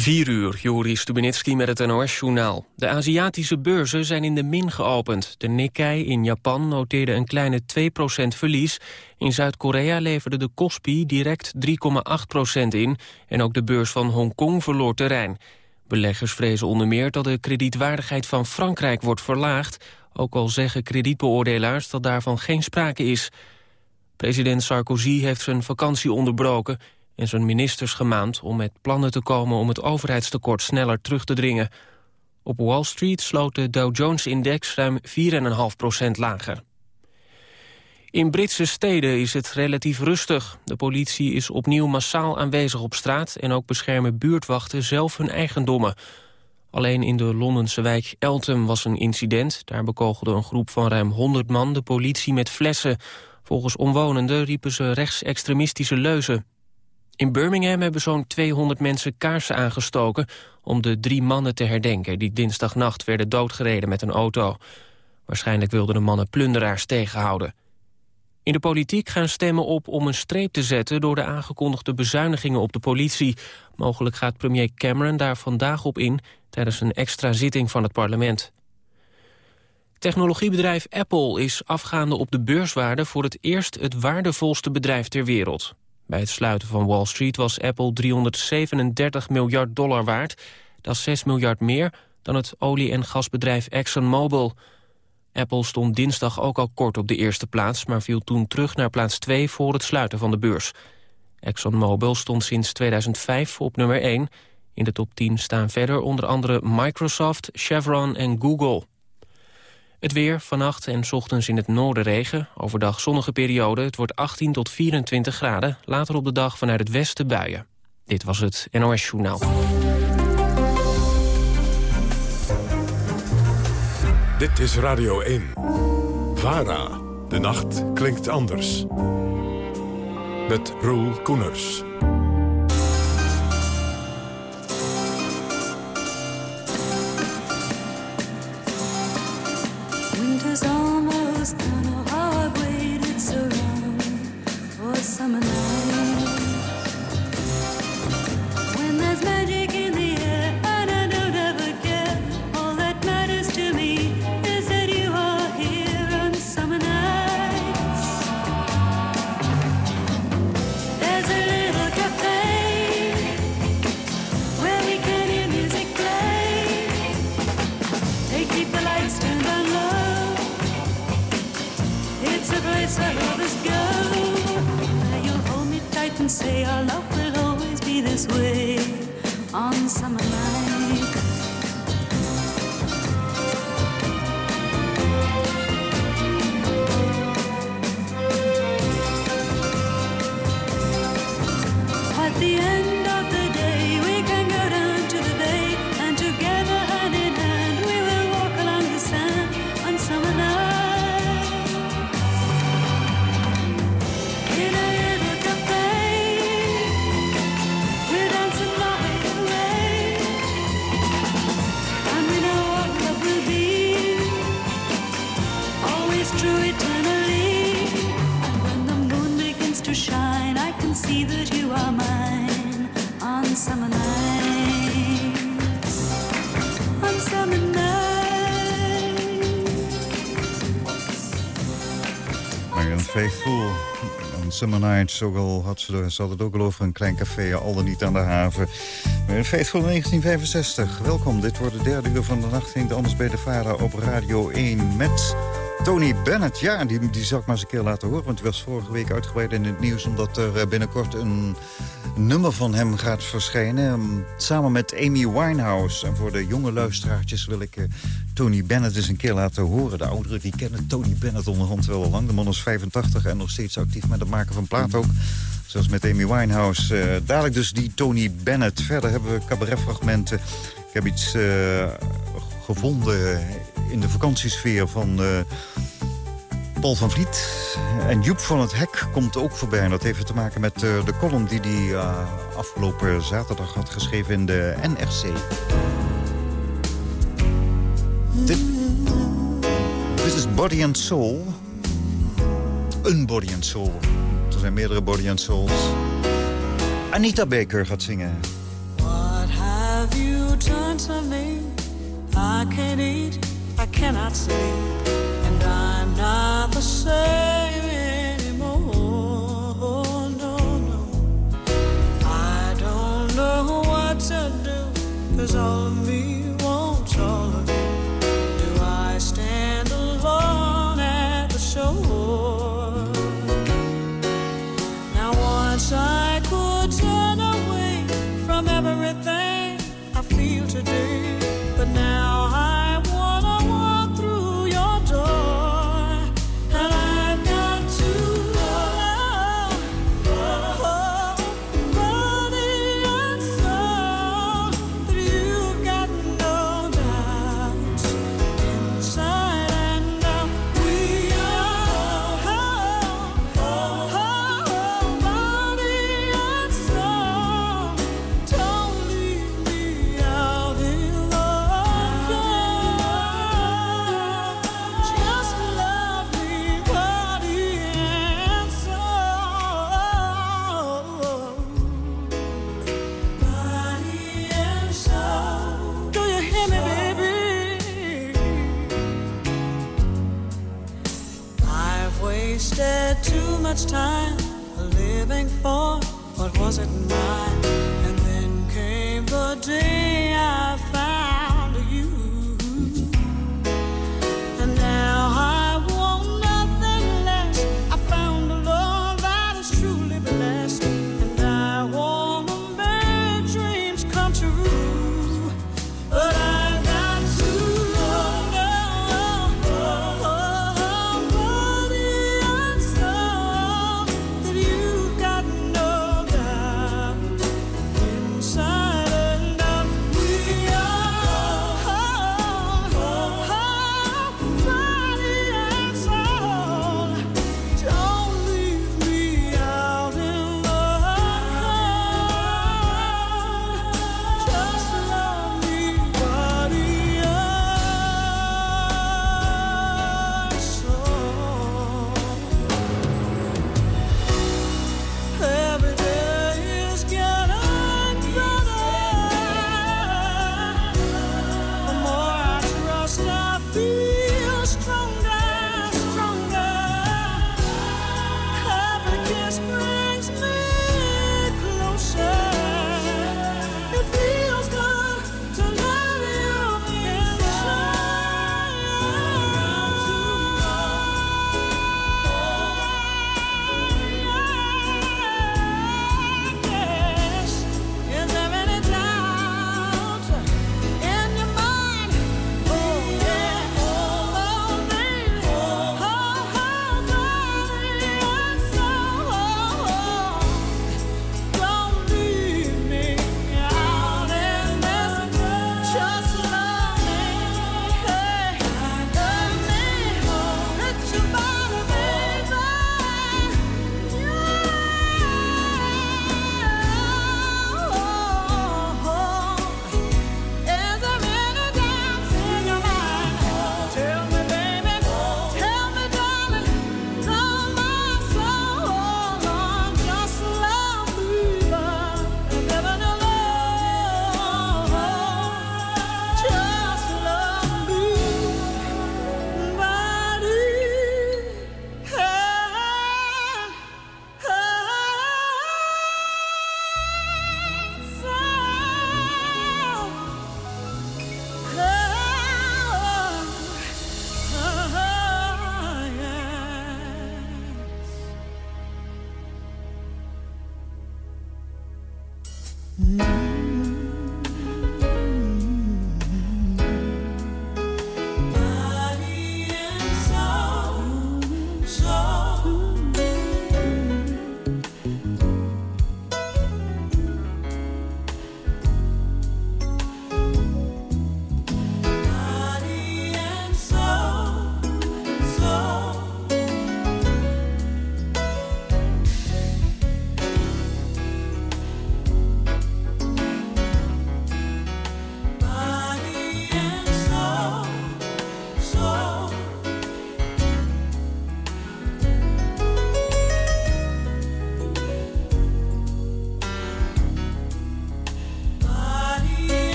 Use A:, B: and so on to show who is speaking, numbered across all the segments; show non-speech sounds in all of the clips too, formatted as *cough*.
A: 4 uur, Joris Stubenitski met het NOS-journaal. De Aziatische beurzen zijn in de min geopend. De Nikkei in Japan noteerde een kleine 2% verlies. In Zuid-Korea leverde de Kospi direct 3,8% in... en ook de beurs van Hongkong verloor terrein. Beleggers vrezen onder meer dat de kredietwaardigheid van Frankrijk wordt verlaagd... ook al zeggen kredietbeoordelaars dat daarvan geen sprake is. President Sarkozy heeft zijn vakantie onderbroken en zijn ministers gemaand om met plannen te komen om het overheidstekort sneller terug te dringen. Op Wall Street sloot de Dow Jones-index ruim 4,5% lager. In Britse steden is het relatief rustig. De politie is opnieuw massaal aanwezig op straat... en ook beschermen buurtwachten zelf hun eigendommen. Alleen in de Londense wijk Eltham was een incident. Daar bekogelde een groep van ruim 100 man de politie met flessen. Volgens omwonenden riepen ze rechtsextremistische leuzen. In Birmingham hebben zo'n 200 mensen kaarsen aangestoken... om de drie mannen te herdenken die dinsdagnacht werden doodgereden met een auto. Waarschijnlijk wilden de mannen plunderaars tegenhouden. In de politiek gaan stemmen op om een streep te zetten... door de aangekondigde bezuinigingen op de politie. Mogelijk gaat premier Cameron daar vandaag op in... tijdens een extra zitting van het parlement. Technologiebedrijf Apple is afgaande op de beurswaarde... voor het eerst het waardevolste bedrijf ter wereld. Bij het sluiten van Wall Street was Apple 337 miljard dollar waard. Dat is 6 miljard meer dan het olie- en gasbedrijf ExxonMobil. Apple stond dinsdag ook al kort op de eerste plaats... maar viel toen terug naar plaats 2 voor het sluiten van de beurs. ExxonMobil stond sinds 2005 op nummer 1. In de top 10 staan verder onder andere Microsoft, Chevron en Google. Het weer, vannacht en ochtends in het noorden regen. Overdag zonnige periode, het wordt 18 tot 24 graden. Later op de dag vanuit het westen buien. Dit was het NOS Journaal.
B: Dit is Radio 1. VARA. De nacht klinkt anders. Met Roel Koeners.
C: Faithful. Summer Nights, ook al had ze, ze had het ook al over een klein café, al dan niet aan de haven. Faithful 1965. Welkom, dit wordt de derde uur van de nacht. Ging anders bij de Vara op Radio 1 met Tony Bennett. Ja, die, die zal ik maar eens een keer laten horen. Want die was vorige week uitgebreid in het nieuws... omdat er eh, binnenkort een nummer van hem gaat verschijnen. Ehm, samen met Amy Winehouse. En voor de jonge luisteraartjes wil ik uh, Tony Bennett eens een keer laten horen. De ouderen die kennen Tony Bennett onderhand wel al lang. De man is 85 en nog steeds actief met het maken van plaat ook. Zoals met Amy Winehouse. Uh, dadelijk dus die Tony Bennett. Verder hebben we cabaretfragmenten. Ik heb iets gevonden in de vakantiesfeer van... Paul van Vliet en Joep van het Hek komt ook voorbij. En dat heeft te maken met uh, de column die hij uh, afgelopen zaterdag had geschreven in de NRC. Dit, dit is Body and Soul. Een Body and Soul. Er zijn meerdere Body and Souls. Anita Baker gaat zingen.
D: I can't eat, I cannot sleep, and I'm not the same anymore. No, no, I don't know what to all of me wants all of you.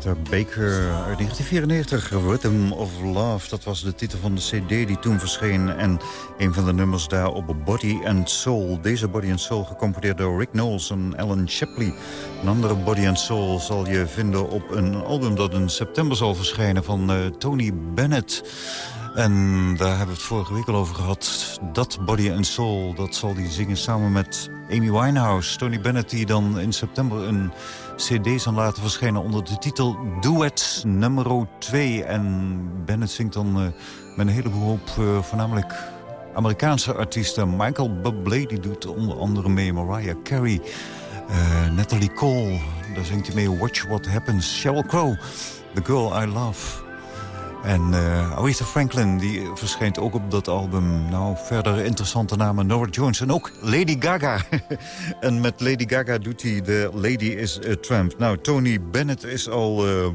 C: Baker uit 1994, Rhythm of Love. Dat was de titel van de cd die toen verscheen. En een van de nummers daar op Body and Soul. Deze Body and Soul gecomponeerd door Rick Knowles en Alan Shapley. Een andere Body and Soul zal je vinden op een album dat in september zal verschijnen van uh, Tony Bennett. En daar hebben we het vorige week al over gehad. Dat Body and Soul, dat zal hij zingen samen met Amy Winehouse. Tony Bennett die dan in september een cd zal laten verschijnen onder de titel Duet nummer 2. En Bennett zingt dan uh, met een heleboel uh, voornamelijk Amerikaanse artiesten. Michael Bublé die doet onder andere mee, Mariah Carey, uh, Natalie Cole. Daar zingt hij mee Watch What Happens. Sheryl Crow, The Girl I Love. En uh, Aretha Franklin die verschijnt ook op dat album. Nou, verder interessante namen. Nora Jones en ook Lady Gaga. *laughs* en met Lady Gaga doet hij de Lady is a Tramp. Nou, Tony Bennett is al uh,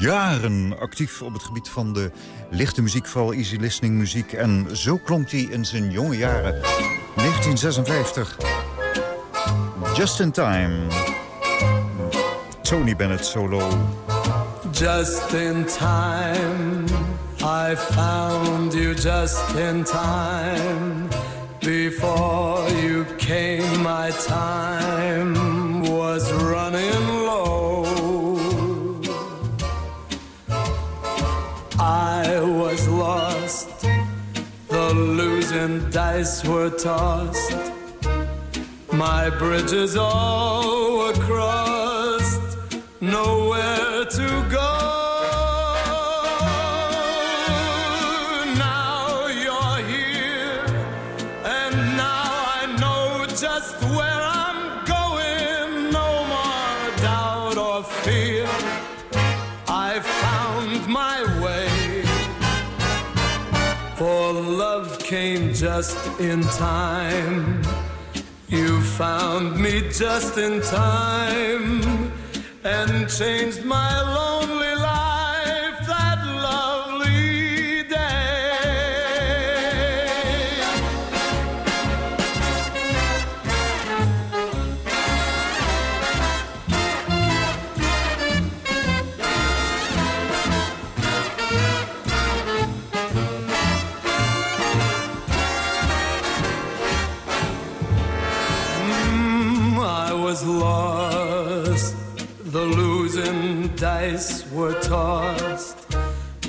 C: jaren actief op het gebied van de lichte muziek. Vooral easy listening muziek. En zo klonk hij in zijn jonge jaren. 1956. Just in Time. Tony Bennett solo.
E: Just in time, I found you just in time. Before you came, my time was running low. I was lost, the losing dice were tossed. My bridges all were crossed, nowhere just in time. You found me just in time and changed my life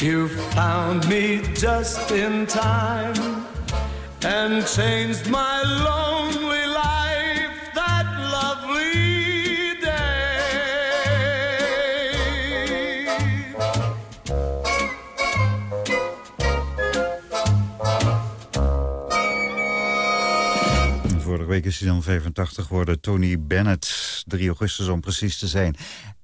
E: You found me just in time and changed my lonely life that lovely day.
C: Vorige week is hij dan 85 geworden. Tony Bennett, 3 augustus om precies te zijn.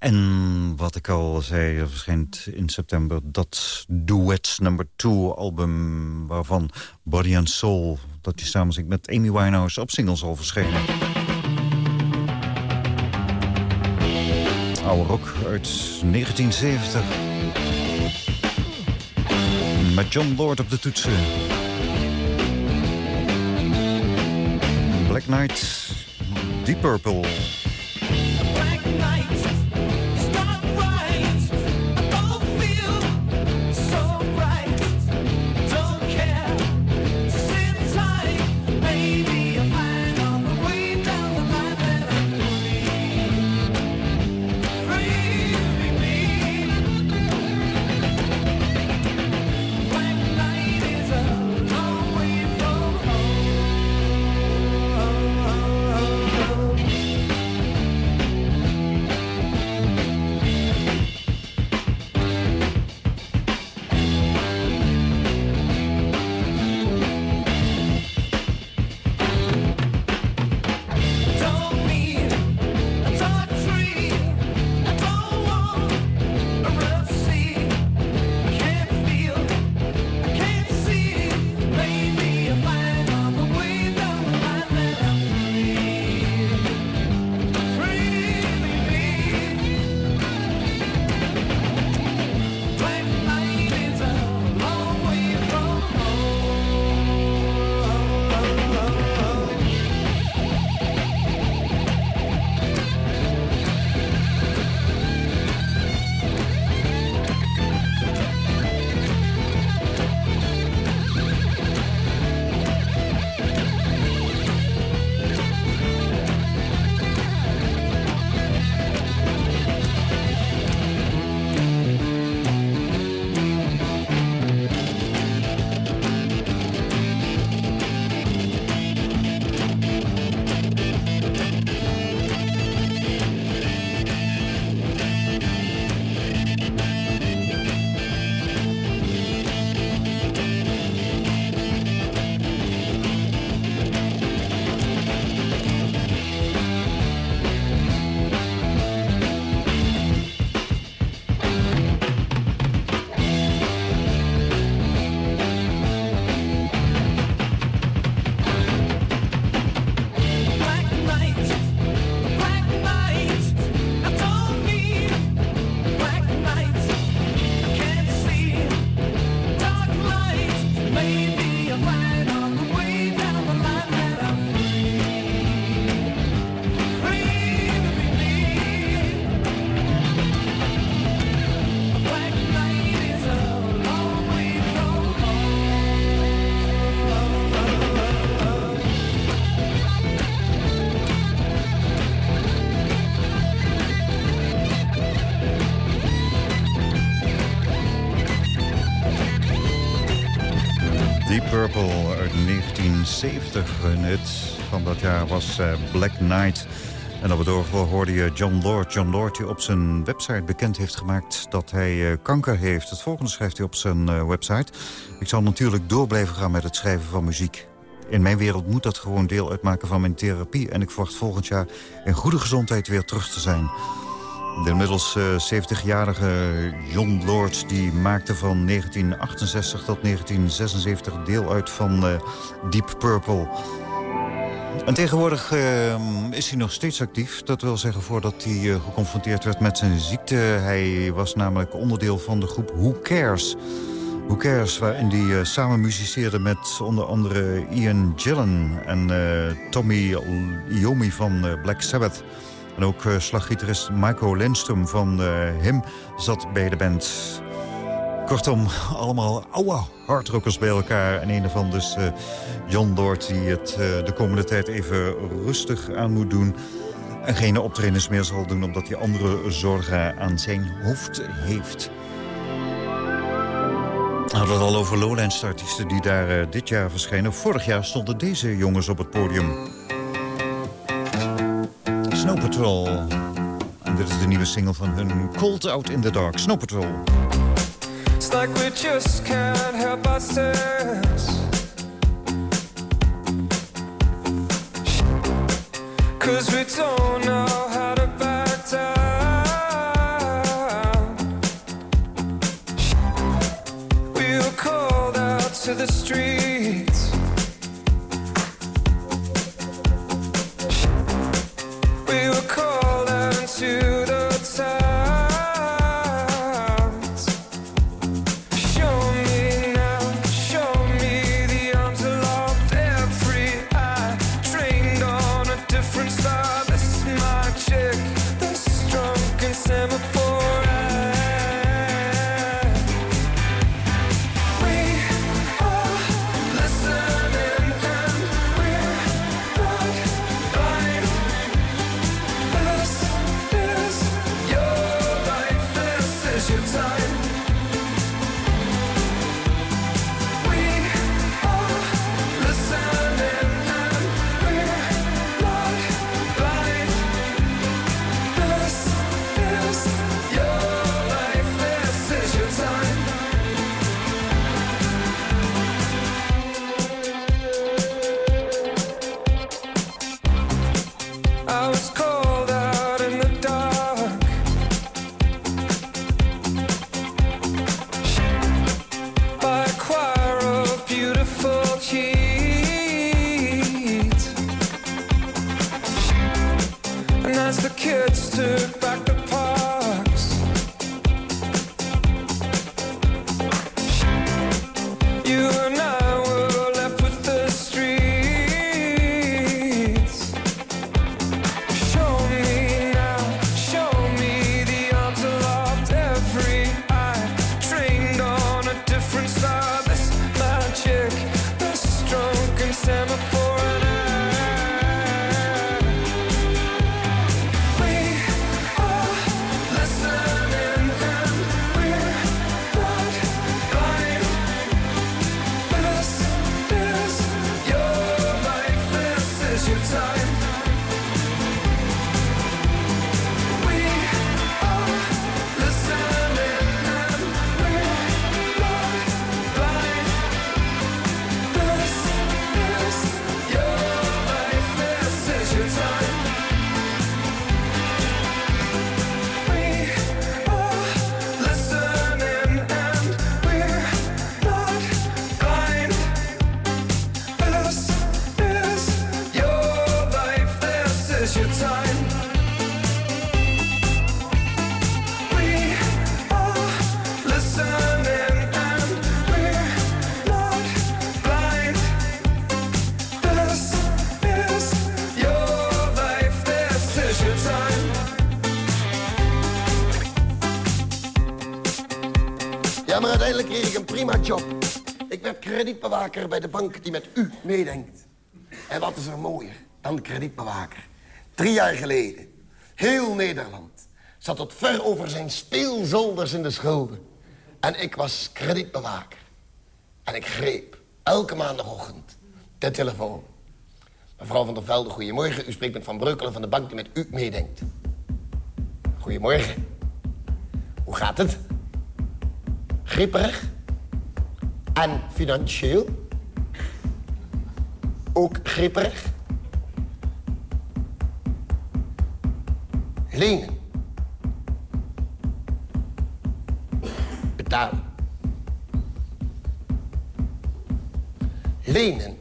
C: En wat ik al zei, er verschijnt in september dat Duets number 2 album... waarvan Body and Soul, dat hij samen zingt met Amy Winehouse... op singles al verschenen. Oude rock uit 1970. Met John Lord op de toetsen. Black Knight, Deep Purple. 1970. Een van dat jaar was uh, Black Knight. En op het oog hoorde je John Lord. John Lord die op zijn website bekend heeft gemaakt dat hij uh, kanker heeft. Het volgende schrijft hij op zijn uh, website. Ik zal natuurlijk door blijven gaan met het schrijven van muziek. In mijn wereld moet dat gewoon deel uitmaken van mijn therapie. En ik verwacht volgend jaar in goede gezondheid weer terug te zijn. De inmiddels uh, 70-jarige John Lord die maakte van 1968 tot 1976 deel uit van uh, Deep Purple. En tegenwoordig uh, is hij nog steeds actief. Dat wil zeggen voordat hij geconfronteerd werd met zijn ziekte. Hij was namelijk onderdeel van de groep Who Cares... Who Cares, waarin hij samen muziceerde met onder andere Ian Gillan... en Tommy Iommi van Black Sabbath. En ook slaggitarist Michael Lindstrom van hem zat bij de band. Kortom, allemaal oude hardrockers bij elkaar. En een ervan dus John Lord, die het de komende tijd even rustig aan moet doen... en geen optredens meer zal doen, omdat hij andere zorgen aan zijn hoofd heeft... We hadden het al over Lowlands-artiesten die daar uh, dit jaar verschenen. Vorig jaar stonden deze jongens op het podium. Snow Patrol. En dit is de nieuwe single van hun Cold Out in the Dark. Snow Patrol.
F: It's like we just can't help ourselves Cause we don't know
G: kredietbewaker bij de bank die met u meedenkt. En wat is er mooier dan kredietbewaker? Drie jaar geleden, heel Nederland zat tot ver over zijn speelzolders in de schulden. En ik was kredietbewaker. En ik greep Elke maandagochtend. De telefoon. Mevrouw van der Velde, goedemorgen. U spreekt met Van Breukelen van de bank die met u meedenkt. Goedemorgen. Hoe gaat het? Gripperig? En financieel? Ook gripperig? Lenen. Betalen. Lenen.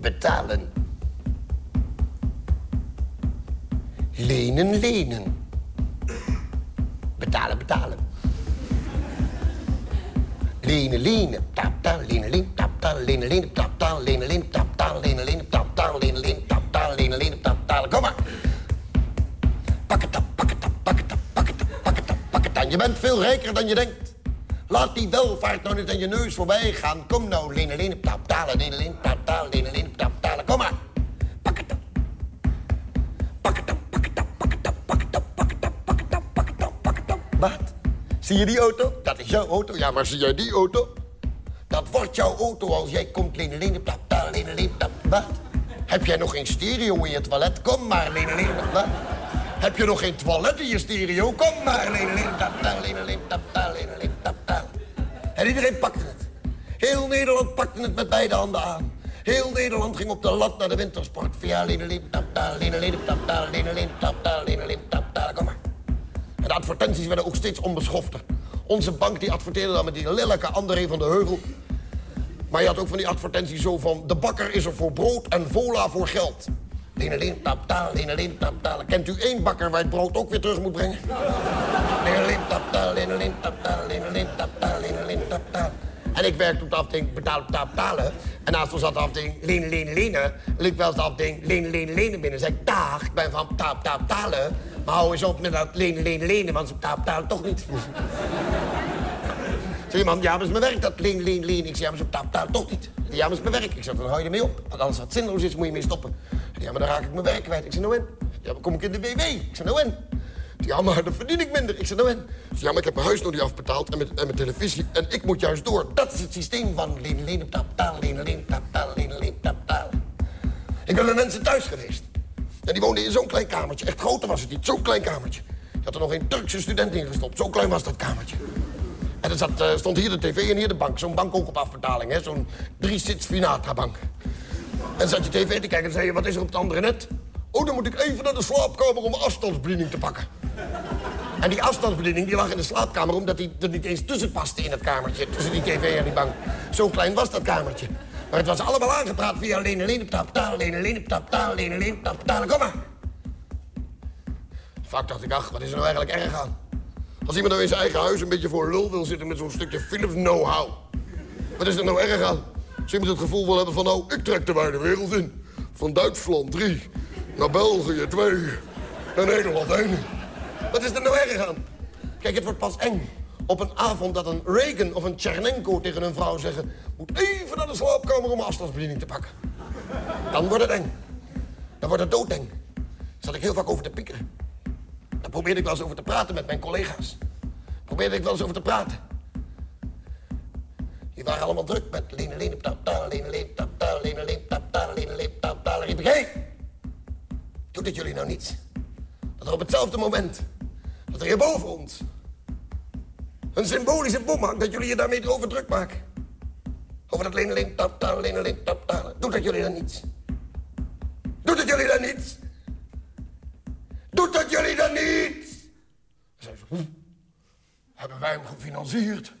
G: Betalen. Lenen, lenen. Betalen, betalen. Tap, tap, lenen, lenen. Tap, tap, lenen, lenen. Tap, tap, lenen, lenen. Tap, tap. Kom maar. Pak het op, pak het pak het pak het pak het pak het aan. Je bent veel rijker dan je denkt. Laat die welvaart nou niet aan je neus voorbij gaan. Kom nou, lenen, lenen. Tap, tap, lenen, lenen. Zie je die auto? Dat is jouw auto. Ja, maar zie jij die auto? Dat wordt jouw auto als jij komt, tap, tap, lenen, lenen, tap. Wat? Heb jij nog geen stereo in je toilet? Kom maar, lenen, tap, wat? Heb je nog geen toilet in je stereo? Kom maar, lenen, lenen, tap, tap, lenen, lenen, tap, tap. En iedereen pakte het. Heel Nederland pakte het met beide handen aan. Heel Nederland ging op de lat naar de wintersport. Via tap, lenen, lenen, tap, tap, lenen, lenen, tap, tap. Kom maar. En de advertenties werden ook steeds onbeschofter. Onze bank die adverteerde dan met die lelijke André van de Heuvel. Maar je had ook van die advertenties zo van... de bakker is er voor brood en vola voor geld. Leneleen, tap, taal, leneleen, tap, taal. Kent u één bakker waar het brood ook weer terug moet brengen? Leneleen, tap, taal, leneleen, tap, taal, leneleen, tap, taal, taal. En ik werkte op de afdeling betaal, tap, talen. En naast ons zat de afdeling lenen, lenen, lenen. En ik wel eens de afdeling lenen, lenen, lenen binnen. zei ik, ik ben van tap, talen. Maar hou eens op met dat lenen, lenen, lenen, want ze tap, talen toch niet. Zei iemand, ja, maar is mijn werk, dat leen, leen, leen. Ik zei, ja, maar tap, tap, toch niet. Ja, maar is mijn werk. Ik zei, dan hou je ermee op. Want alles wat zinloos is, moet je mee stoppen. Ja, maar dan raak ik mijn werk kwijt. Ik zei, nou in. Ja, maar kom ik in de WW? Ik zei, nou in. Ja, maar dan verdien ik minder. Ik zei, nou in. Ja, maar ik heb mijn huis nog niet afbetaald en mijn, en mijn televisie. En ik moet juist door. Dat is het systeem van leen, leen, tap, taal, leen, leen, tap, taal, leen. Ik ben bij mensen thuis geweest. En die woonden in zo'n klein kamertje. Echt groter was het niet. Zo'n klein kamertje. Je had er nog een Turkse student in gestopt. Zo klein was dat kamertje. En er zat, eh, stond hier de tv en hier de bank. Zo'n bank ook op afbetaling, hè. Zo'n drie-sits Finata-bank. En zat je tv te kijken en zei je, wat is er op het andere net? Oh, dan moet ik even naar de slaapkamer om afstandsbediening te pakken. En die afstandsbediening die lag in de slaapkamer... omdat die er niet eens tussen paste in het kamertje. Tussen die tv en die bank. Zo klein was dat kamertje. Maar het was allemaal aangepraat via lenen, lenen, tap, taal, lenen, lenen, tap, taal, tap, taal. Kom maar. Vaak dacht ik, ach, wat is er nou eigenlijk erg aan? Als iemand nou in zijn eigen huis een beetje voor lul wil zitten... met zo'n stukje Philips know-how. Wat is er nou erg aan? Als iemand het gevoel wil hebben van... nou, ik trek de wijde wereld in. Van Duitsland drie, naar België twee, naar Nederland één. Wat is er nou erg aan? Kijk, het wordt pas eng. Op een avond dat een Reagan of een Tchernenko tegen een vrouw zeggen... moet even naar de slaapkamer om afstandsbediening te pakken. Dan wordt het eng. Dan wordt het doodeng. Daar zat ik heel vaak over te piekeren. Daar probeerde ik wel eens over te praten met mijn collega's. Probeerde ik wel eens over te praten. Die waren allemaal druk met lenen, lenen, tap, taal, lenen, lenen, tap, taal, lenen, lenen, tap, taal, lenen, lenen, tap. Dan riep ik, hé, doet het jullie nou niets? Dat er op hetzelfde moment, dat er hier boven ons... een symbolische bom hangt, dat jullie je daarmee erover druk maken. Over dat lenen, lenen, tap, taal, lenen, lenen, tap, taal. Doet dat jullie dan niets? Doet het jullie dan niets? Doet dat jullie dan niet? "Hm, hebben wij hem gefinancierd?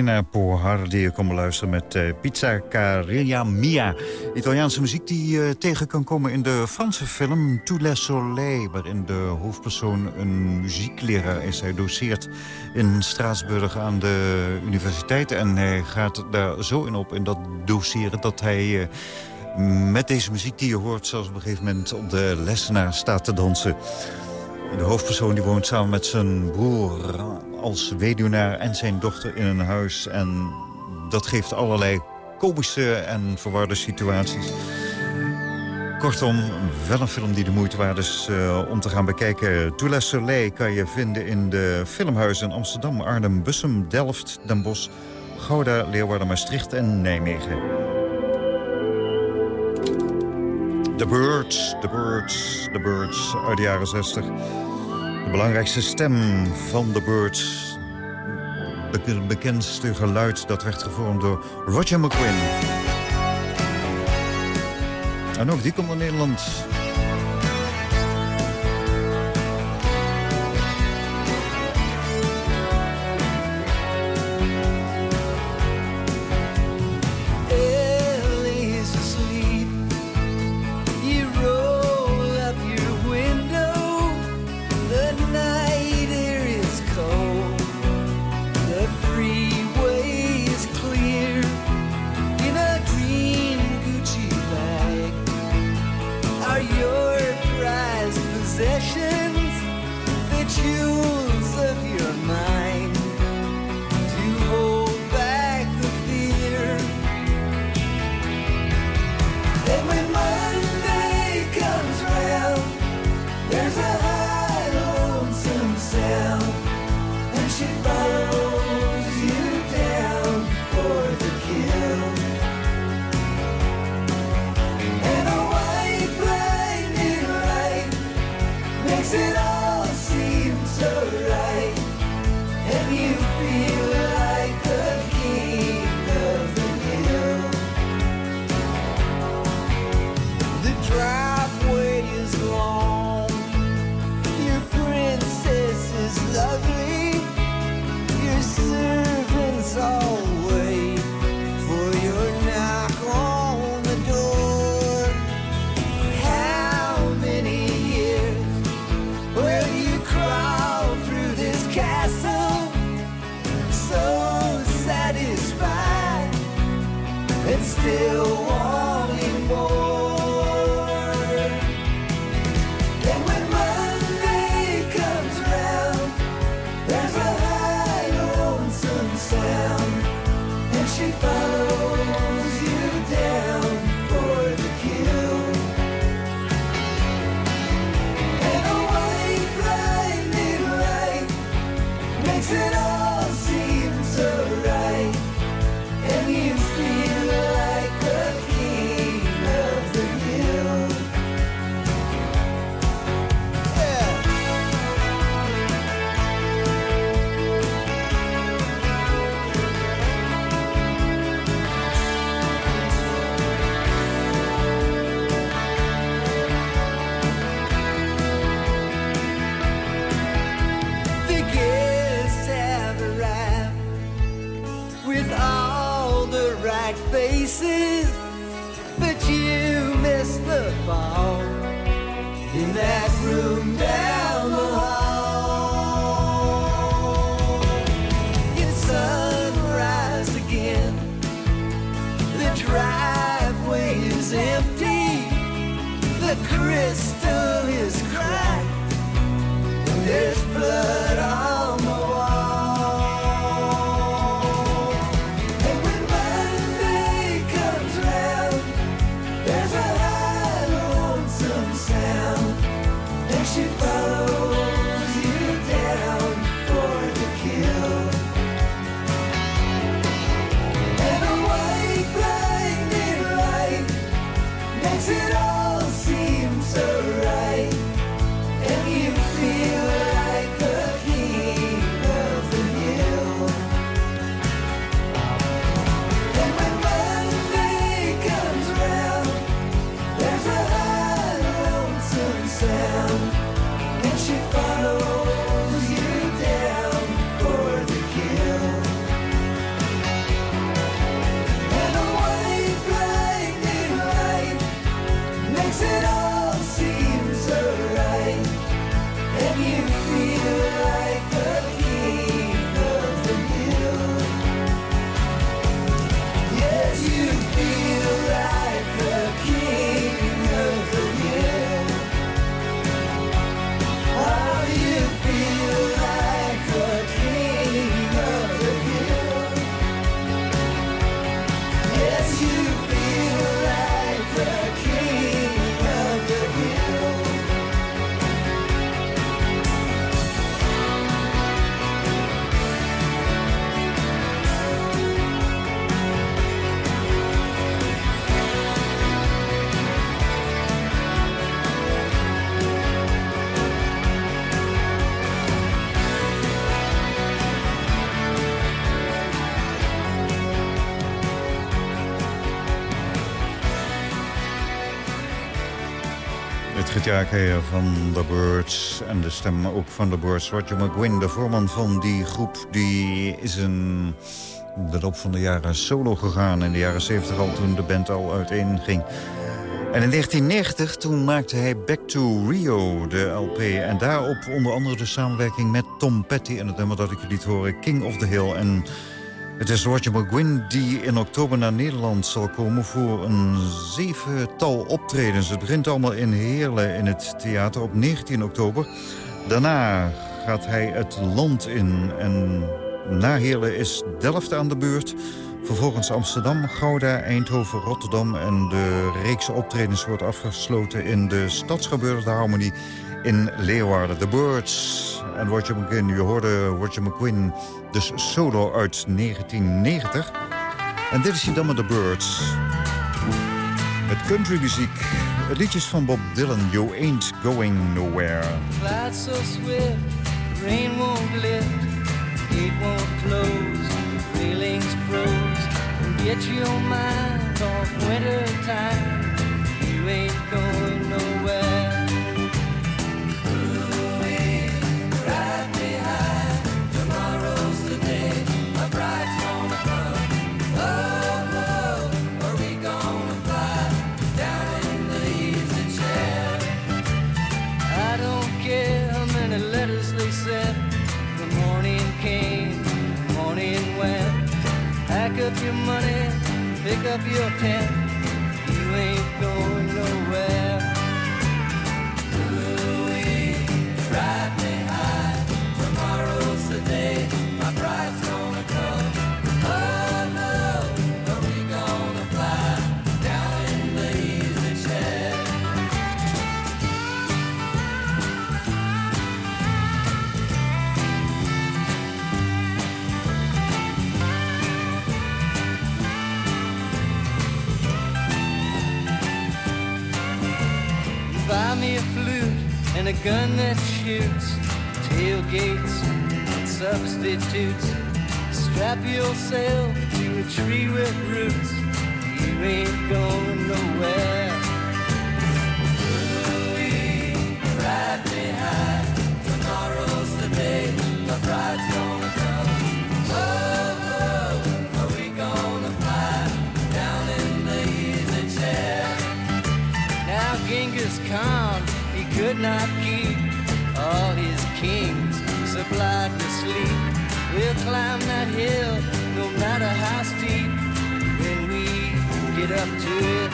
C: Christina Poorhar, die je kon luisteren met eh, Pizza Carilla Mia. Italiaanse muziek die je tegen kan komen in de Franse film Tout le Soleil... waarin de hoofdpersoon een muziekleraar is. Hij doseert in Straatsburg aan de universiteit... en hij gaat daar zo in op in dat doseren dat hij... eh, met deze muziek die je hoort, zelfs op een gegeven moment op de lessenaar staat te dansen. De hoofdpersoon die woont samen met zijn broer als weduwnaar en zijn dochter in een huis. En dat geeft allerlei komische en verwarde situaties. Kortom, wel een film die de moeite waard is eh, om te gaan bekijken. Tout le Soleil kan je vinden in de filmhuizen Amsterdam, Arnhem, Bussum, Delft, Den Bosch, Gouda, Leeuwarden, Maastricht en Nijmegen. The Birds, The Birds, The Birds uit de jaren 60. De belangrijkste stem van The Birds. Het bekendste geluid dat werd gevormd door Roger McQueen. En ook die komt naar Nederland.
F: The
E: crystal is cracked. There's blood
C: gitaarkeer van The Birds en de stem ook van The Birds. Roger McGuinn, de voorman van die groep, die is in de loop van de jaren solo gegaan. In de jaren 70 al, toen de band al uiteen ging. En in 1990 toen maakte hij Back to Rio, de LP. En daarop onder andere de samenwerking met Tom Petty... en het nummer dat ik liet horen, King of the Hill. En het is Roger McGuinn die in oktober naar Nederland zal komen... voor een zevental optredens. Het begint allemaal in Heerlen in het theater op 19 oktober. Daarna gaat hij het land in en na Heerlen is Delft aan de beurt... Vervolgens Amsterdam, Gouda, Eindhoven, Rotterdam... en de reeks optredens wordt afgesloten in de Stadsgebeurde de Harmonie in Leeuwarden. The Birds en Roger McGuinn. Je hoorde Roger McGuinn dus solo uit 1990. En dit is hij dan met The Birds. Met countrymuziek. Liedjes van Bob Dylan, You Ain't Going Nowhere.
E: Flight so swift, rain won't lift, gate won't close, feelings froze. Get your mind off winter time. You ain't going up your money, pick up your tent. You ain't going that shoots, tailgates, and substitutes. Strap yourself to a tree with roots. You ain't going nowhere. Ooh-wee, right behind. Tomorrow's the day my bride's gonna come. Oh.
H: could not kings supplied with sleep. We'll climb that hill no matter how steep when we get up to it.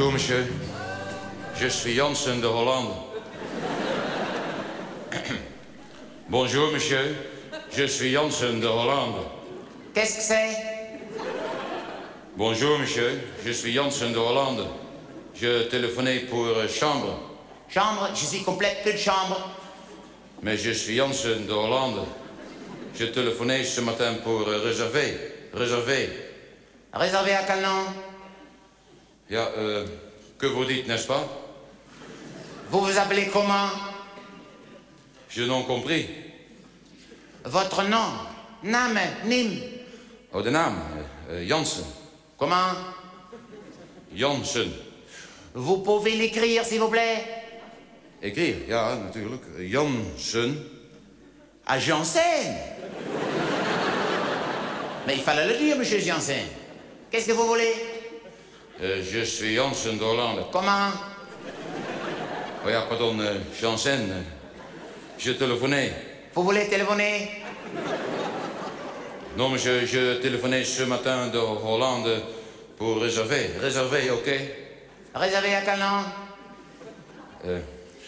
I: Bonjour, monsieur. Je suis Jansen de Hollande. *coughs* Bonjour, monsieur. Je suis Jansen de Hollande.
J: Qu'est-ce que c'est?
I: Bonjour, monsieur. Je suis Jansen de Hollande. Je téléphonais pour euh, chambre,
J: Chambre, je suis complète, plus de chambre.
I: mais je suis Jansen de Hollande. Je téléphonais ce matin pour euh, réserver. Réserver.
J: Réservé à quel nom?
I: Euh, que vous dites, n'est-ce pas?
J: Vous vous appelez comment?
I: Je n'ai compris.
J: Votre nom? Name, Nim.
I: Oh, de naam. euh, Jansen.
J: Comment?
I: Jansen.
J: Vous pouvez l'écrire, s'il vous plaît?
I: Écrire, ja, natuurlijk. Jansen.
J: À Janssen. Mais il fallait le dire, monsieur Janssen. Qu'est-ce que vous voulez?
I: Euh, je suis Jansen de Hollande.
J: Comment?
I: Oh ja, pardon, euh, Jansen. euh, je téléphonais.
J: Vous voulez téléphoner?
I: Non, monsieur, je téléphonais ce matin de Hollande pour réserver. Réserver, ok
J: Réservé à quel nom?
I: Euh,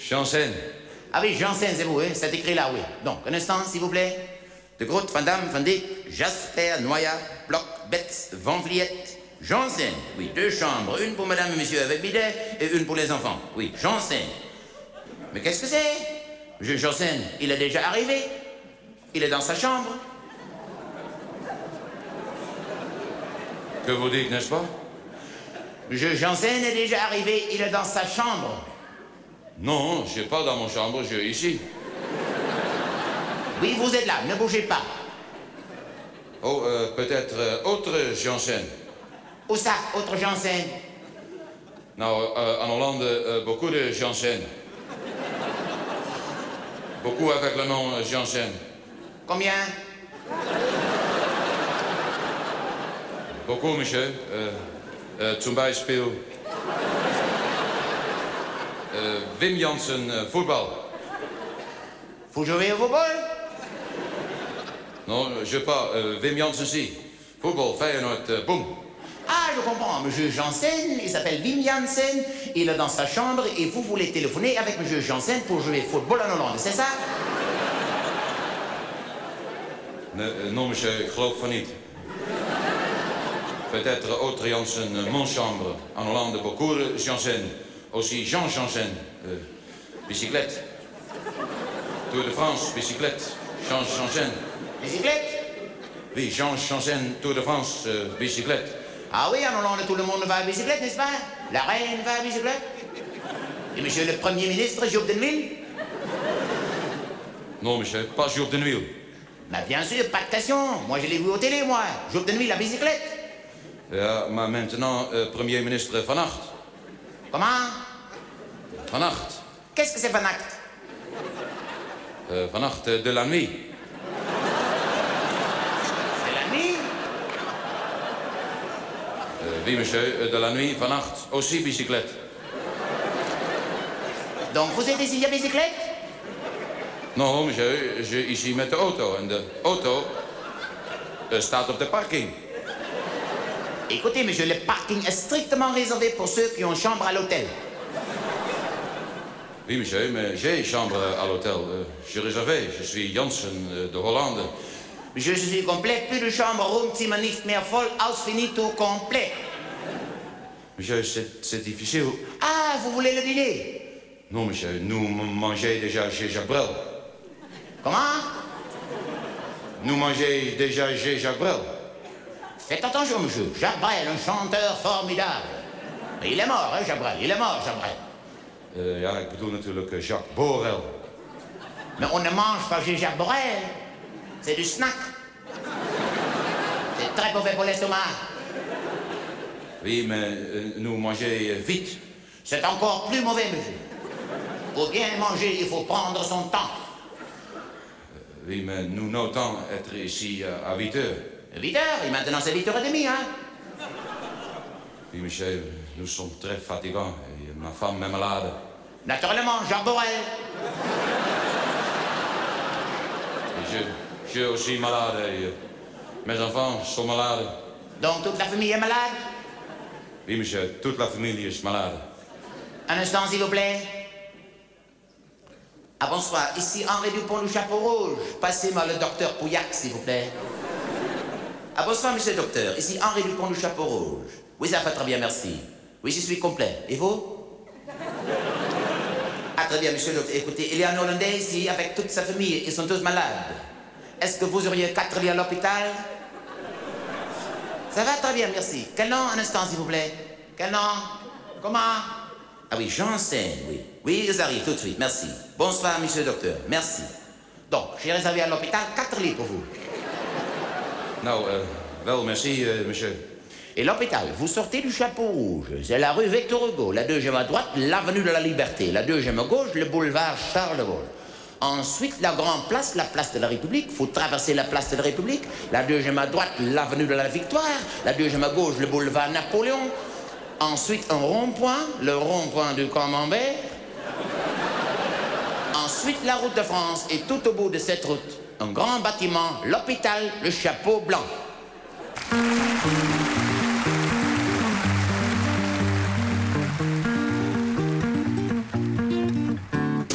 I: Jansen.
J: Ah oui, Janssen, c'est vous, hein C'est écrit là, oui. Donc, un instant, s'il vous plaît. De Groot, Van Damme, Van Dijk, Jasper, Noya, Bloch, Betz, Van Vliet, Janssen. Oui, deux chambres. Une pour madame et monsieur avec bidet et une pour les enfants. Oui, Janssen. Mais qu'est-ce que c'est? Janssen, il est déjà arrivé. Il est dans sa chambre.
I: Que vous dites, n'est-ce pas?
J: Monsieur Janssen est déjà arrivé. Il est dans sa chambre.
I: Non, je suis pas dans mon chambre, je suis ici.
J: Oui, vous êtes là. Ne bougez pas.
I: Oh, euh, peut-être euh, autre Jansen.
J: Où ça, autre Janssen
I: Nou, euh, en Hollande, euh, beaucoup de Jansen. Beaucoup avec le nom euh, Jansen.
J: Combien?
I: Beaucoup, monsieur. Euh, zum Beispiel. Euh, Wim Jansen, euh, voetbal.
J: Vous jouez au football?
I: Non, je pas. Wim Jansen, si. Voetbal, Feyenoord, boum.
J: Ah, je comprends. Monsieur Janssen, il s'appelle Wim Janssen. Il est dans sa chambre et vous voulez téléphoner avec Monsieur Janssen pour jouer football en Hollande, c'est ça?
I: Euh, non, monsieur, geloof van niet. Peut-être autre Jansen, euh, mon chambre. En Hollande, beaucoup de Jansen. Aussi Jean Jansen. Euh, bicyclette. Tour de France, bicyclette. Jean Jansen.
J: Bicyclette?
I: Oui, Jean Jansen, Tour de France, euh, bicyclette.
J: Ah oui, en Hollande, tout le monde va à bicyclette, n'est-ce pas? La reine va à bicyclette Et monsieur le Premier ministre, Job de Nuil
I: Non, monsieur, pas Jour de Nuil.
J: Bah bien sûr, pas de question. Moi, je l'ai vu au télé, moi. Job de Nuil, la bicyclette.
I: Ja, maar maintenant, euh, premier-ministre Van Acht.
J: Comment?
I: Van Acht.
J: Qu'est-ce que c'est Van Act
I: Euh, van Acht euh, de la nuit. Oui, monsieur, euh, de la nuit, Van Acht. Aussi bicyclette.
J: Donc, vous êtes ici à bicyclette
I: Non, monsieur, je ici met de auto. En de auto eh, staat op de parking.
J: Écoutez, monsieur, le parking est strictement réservé pour ceux qui ont chambre à l'hôtel.
I: Oui, monsieur, mais j'ai chambre à l'hôtel. Euh, je réservé. Je suis Jansen euh, de Hollande.
J: Monsieur, je suis complet. Plus de chambre, Roomzimmer nicht mehr voll, aus finito, complet.
I: Monsieur, c'est difficile.
J: Ah, vous voulez le dîner?
I: Non, monsieur, nous mangeons déjà chez Jacques Brel.
J: Comment?
I: Nous mangeons déjà chez Jacques Brel.
J: Faites attention, monsieur. Jacques Brel, un chanteur formidable. Mais il est mort, hein, Jacques Brel. Il est mort, Jacques Brel.
I: Eh, ja, ik bedoel natuurlijk Jacques Borel.
J: Mais on ne mange pas chez Jacques Brel. C'est du snack. C'est très mauvais pour l'estomac.
I: Oui, mais euh, nous manger euh, vite.
J: C'est encore plus mauvais, monsieur. Pour bien manger, il faut prendre son temps.
I: Oui, mais nous notons être ici à, à 8 heures.
J: 8 heures, et maintenant c'est 8 heures et demie, hein.
I: Oui, Michel, nous sommes très fatigants et ma femme est malade.
J: Naturellement, Jean Borel.
I: Et je, je suis aussi malade et euh, mes enfants sont malades.
J: Donc toute la famille est malade?
I: Oui, Michel, toute la famille est malade.
J: Un instant, s'il vous plaît. Ah, bonsoir. Ici Henri Dupont, le chapeau rouge. Passez-moi le docteur Pouillac, s'il vous plaît. Ah, bonsoir, monsieur le docteur. Ici Henri Dupont, le chapeau rouge. Oui, ça va très bien, merci. Oui, je suis complet. Et vous? Ah, très bien, monsieur le docteur. Écoutez, il y a un Hollandais ici avec toute sa famille. Ils sont tous malades. Est-ce que vous auriez quatre lits à l'hôpital? Ça va très bien, merci. Quel nom, un instant, s'il vous plaît? Quel nom? Comment? Ah oui, Janssen, oui. Oui, ils arrivent tout de suite, merci. Bonsoir, monsieur le docteur, merci. Donc, j'ai réservé à l'hôpital quatre lits pour vous.
I: Nou, eh, wel, merci, eh, monsieur.
J: Et l'hôpital, vous sortez du chapeau rouge. C'est la rue Victor Hugo. La deuxième à droite, l'avenue de la Liberté. La deuxième à gauche, le boulevard Charles de Gaulle. Ensuite, la grande place, la place de la République. faut traverser la place de la République. La deuxième à droite, l'avenue de la Victoire. La deuxième à gauche, le boulevard Napoléon. Ensuite, un rond-point, le rond-point du Camembert. Ensuite, la route de France. Et tout au bout de cette route, un grand bâtiment, l'hôpital, le chapeau blanc.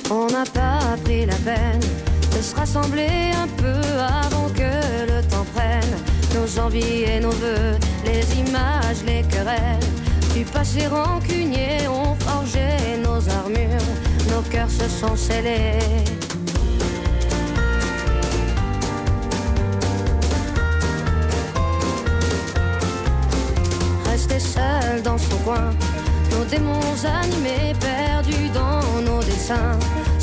K: On n'a pas pris la peine de se rassembler un peu avant que le temps prenne nos envies et nos voeux, les images, les querelles. Du passé rancunier ont forgé nos armures, nos cœurs se sont scellés. Rester seul dans son coin, nos démons animés, perdus dans nos dessins,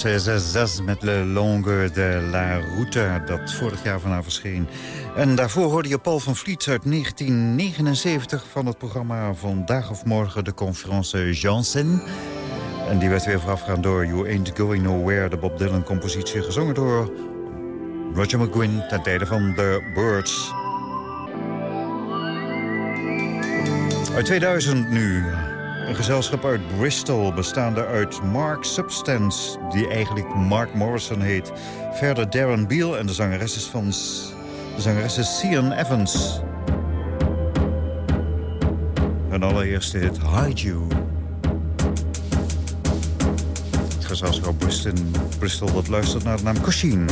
C: Française 6 met Le Longue de la Route, dat vorig jaar van haar verscheen. En daarvoor hoorde je Paul van Vliet uit 1979 van het programma Vandaag of Morgen, de conferentie Janssen. En die werd weer voorafgaan door You Ain't Going Nowhere, de Bob Dylan-compositie, gezongen door Roger McGuinn ten tijde van The Birds. Uit 2000 nu. Een gezelschap uit Bristol bestaande uit Mark Substance... die eigenlijk Mark Morrison heet. Verder Darren Beale en de zangeres is van... de zangeres is Cian Evans. Hun allereerste hit, Hide You. Het gezelschap Bristol, Bristol dat luistert naar de naam Coshin.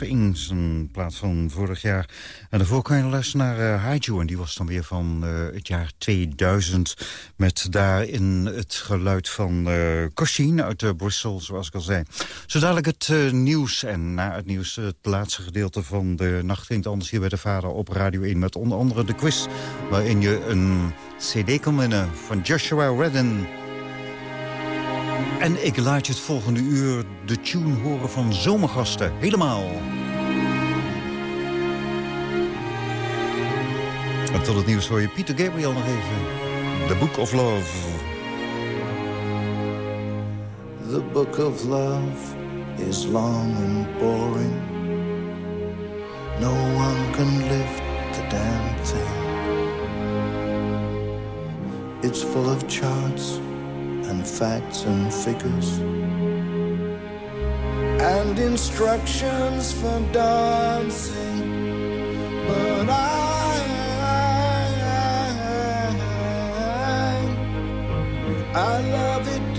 L: Love
C: Inks, een van vorig jaar. En daarvoor kan je luisteren naar uh, Haiju, en die was dan weer van uh, het jaar 2000... met daarin het geluid van uh, uit uh, Brussel, zoals ik al zei. Zo dadelijk het nieuws en na het nieuws het laatste gedeelte van de Nacht Anders... hier bij de Vader op Radio 1 met onder andere de quiz... waarin je een cd kan winnen van Joshua Redden... En ik laat je het volgende uur de tune horen van Zomergasten. Helemaal. En tot het nieuws hoor je Pieter Gabriel nog even. The Book of Love.
E: The Book of Love is long and boring. No one can lift the damn thing. It's full of charts and facts and figures and instructions for dancing. But I, I love it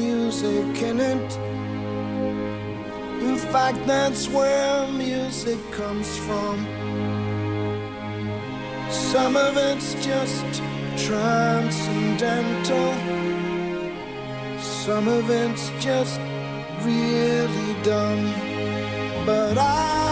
E: music in it. In fact, that's where music comes from. Some of it's just transcendental. Some of it's just really done. But I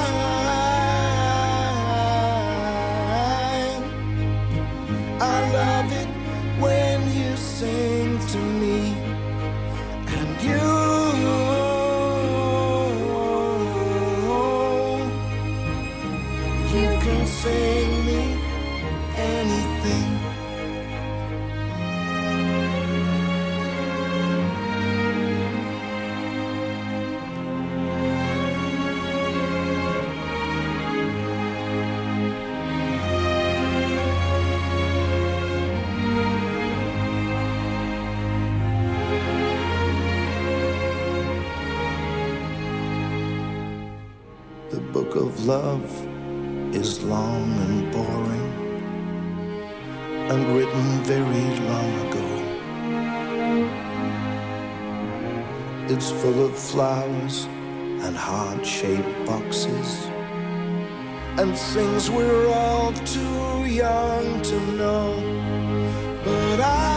E: love is long and boring and written very long ago. It's full of flowers and heart shaped boxes and things we're all too young to know. But I